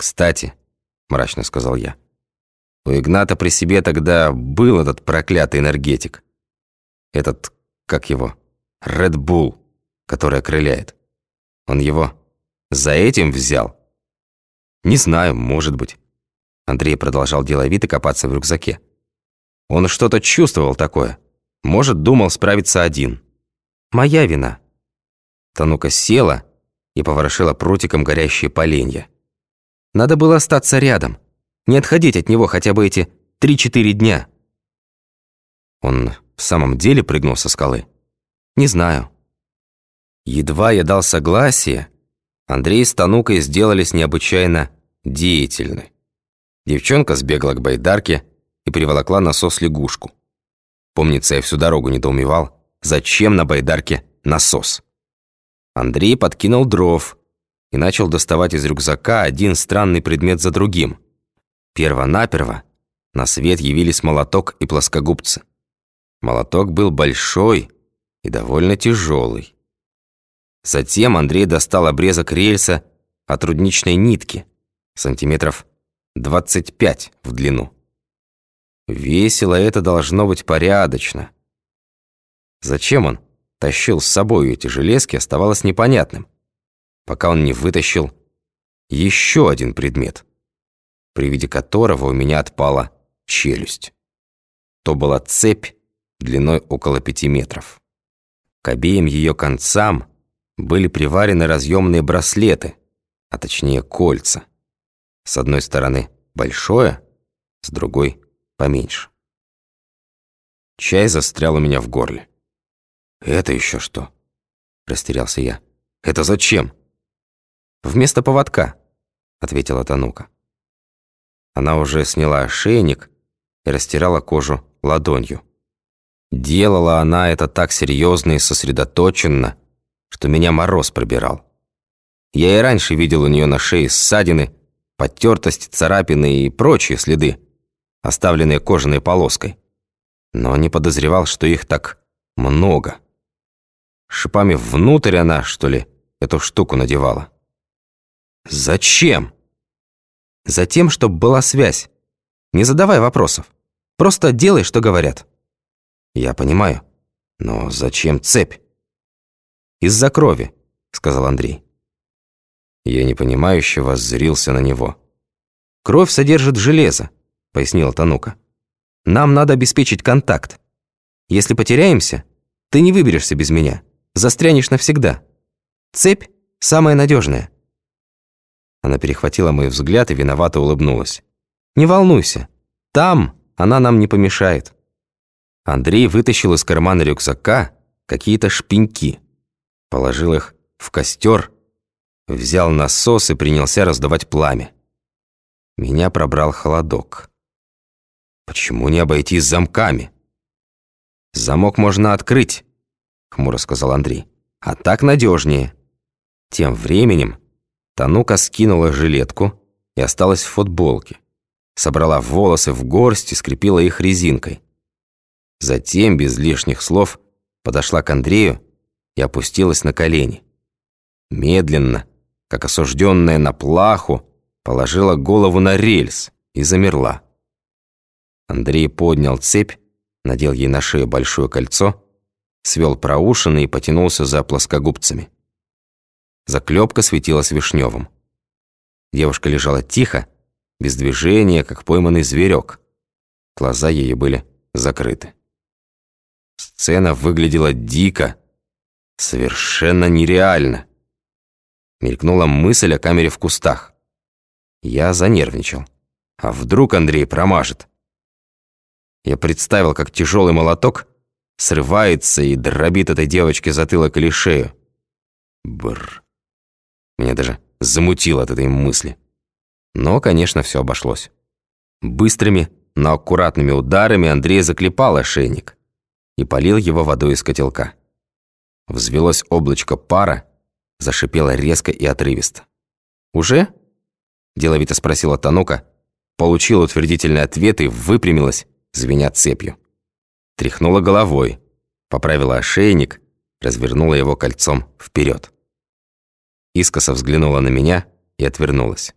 «Кстати», — мрачно сказал я, «у Игната при себе тогда был этот проклятый энергетик. Этот, как его, Red Bull, который окрыляет. Он его за этим взял?» «Не знаю, может быть». Андрей продолжал деловито копаться в рюкзаке. Он что-то чувствовал такое. Может, думал справиться один. «Моя вина». Танука села и поворошила прутиком горящие поленья. Надо было остаться рядом, не отходить от него хотя бы эти три-четыре дня. Он в самом деле прыгнул со скалы? Не знаю. Едва я дал согласие, Андрей с Танукой сделались необычайно деятельны. Девчонка сбегала к байдарке и приволокла насос лягушку. Помнится, я всю дорогу недоумевал, зачем на байдарке насос. Андрей подкинул дров, и начал доставать из рюкзака один странный предмет за другим. Перво-наперво на свет явились молоток и плоскогубцы. Молоток был большой и довольно тяжелый. Затем Андрей достал обрезок рельса от рудничной нитки, сантиметров 25 в длину. Весело это должно быть порядочно. Зачем он тащил с собой эти железки, оставалось непонятным пока он не вытащил еще один предмет, при виде которого у меня отпала челюсть. То была цепь длиной около пяти метров. К обеим ее концам были приварены разъемные браслеты, а точнее кольца. С одной стороны большое, с другой поменьше. Чай застрял у меня в горле. «Это еще что?» – растерялся я. «Это зачем?» «Вместо поводка», — ответила Танука. Она уже сняла ошейник и растирала кожу ладонью. Делала она это так серьезно и сосредоточенно, что меня мороз пробирал. Я и раньше видел у нее на шее ссадины, потертости, царапины и прочие следы, оставленные кожаной полоской. Но не подозревал, что их так много. Шипами внутрь она, что ли, эту штуку надевала. «Зачем?» «Затем, чтобы была связь. Не задавай вопросов. Просто делай, что говорят». «Я понимаю. Но зачем цепь?» «Из-за крови», — сказал Андрей. Я непонимающе воззрился на него. «Кровь содержит железо», — пояснила Танука. «Нам надо обеспечить контакт. Если потеряемся, ты не выберешься без меня. Застрянешь навсегда. Цепь самая надежная. Она перехватила мой взгляд и виновато улыбнулась. «Не волнуйся, там она нам не помешает». Андрей вытащил из кармана рюкзака какие-то шпеньки, положил их в костер, взял насос и принялся раздавать пламя. Меня пробрал холодок. «Почему не обойтись замками?» «Замок можно открыть», — хмуро сказал Андрей. «А так надежнее». Тем временем Танука скинула жилетку и осталась в футболке. Собрала волосы в горсть и скрепила их резинкой. Затем, без лишних слов, подошла к Андрею и опустилась на колени. Медленно, как осужденная на плаху, положила голову на рельс и замерла. Андрей поднял цепь, надел ей на шею большое кольцо, свел проушины и потянулся за плоскогубцами. Заклепка светилась вишневым. Девушка лежала тихо, без движения, как пойманный зверек. Глаза ее были закрыты. Сцена выглядела дико, совершенно нереально. Мелькнула мысль о камере в кустах. Я занервничал. А вдруг Андрей промажет? Я представил, как тяжелый молоток срывается и дробит этой девочке затылок или шею. Бррр. Меня даже замутило от этой мысли. Но, конечно, все обошлось. Быстрыми, но аккуратными ударами Андрей заклепал ошейник и полил его водой из котелка. Взвелось облачко пара, зашипело резко и отрывисто. «Уже?» – деловито спросила Танука, получила утвердительный ответ и выпрямилась, звеня цепью. Тряхнула головой, поправила ошейник, развернула его кольцом вперед искоса взглянула на меня и отвернулась.